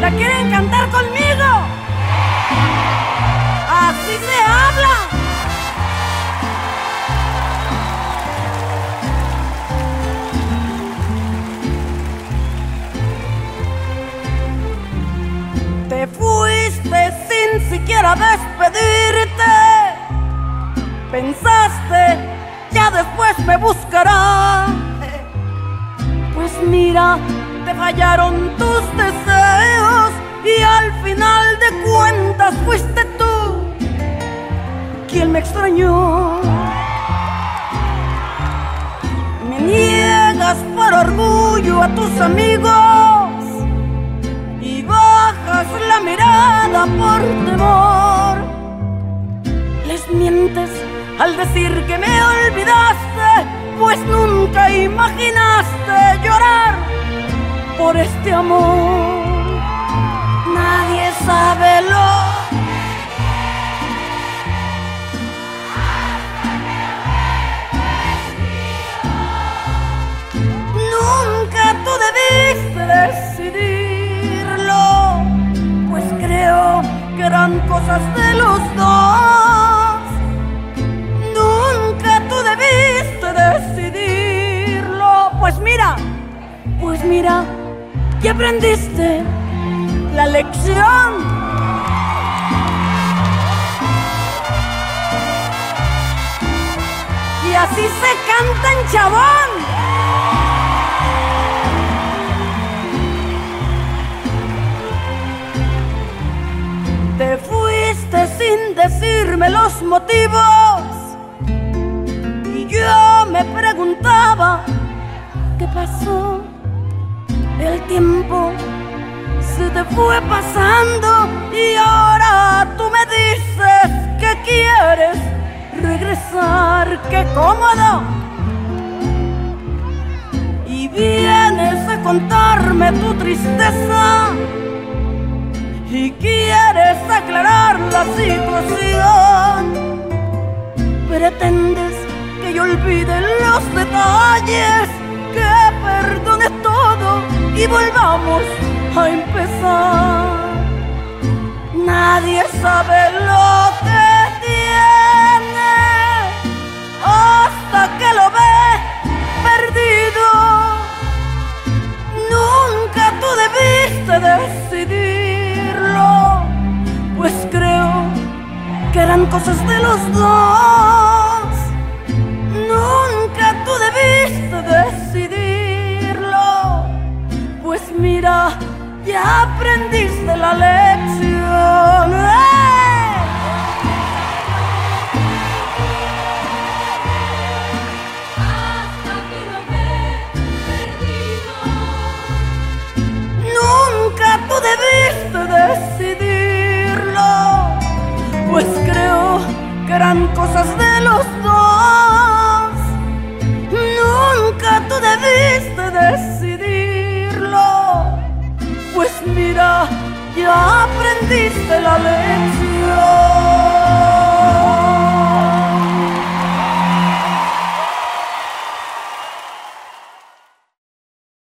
¿La quieren cantar conmigo? Así se habla. Te fuiste sin siquiera despedirte. Pensaste, ya después me buscará. Pues mira, te fallaron tus de cuentas fuiste tú quien me extrañó. Me niegas por orgullo a tus amigos y bajas la mirada por temor. Les mientes al decir que me olvidaste, pues nunca imaginaste llorar por este amor. Nadie sabe lo Nunca tú debiste decidirlo, pues creo que eran cosas de los dos. Nunca tú debiste decidirlo, pues mira, pues mira, que aprendiste la lección. Y así se canta en chabón. Te fuiste sin decirme los motivos y yo me preguntaba qué pasó. El tiempo se te fue pasando y ahora tú me dices que quieres regresar, qué cómodo. Y vienes a contarme tu tristeza y quieres aclarar la situación. Pretendes que yo olvide los detalles, que perdone todo y volvamos a empezar. Nadie sabe lo que tiene hasta que lo ve perdido. Nunca tú debiste decidirlo, pues creo que eran cosas de los dos. Nunca tú debiste decidirlo, pues mira, ya aprendiste la lección. ¡Eh! Nunca tú debiste decidirlo, pues creo que eran cosas de los dos. Nunca tú debiste decidirlo, ya aprendiste la lección.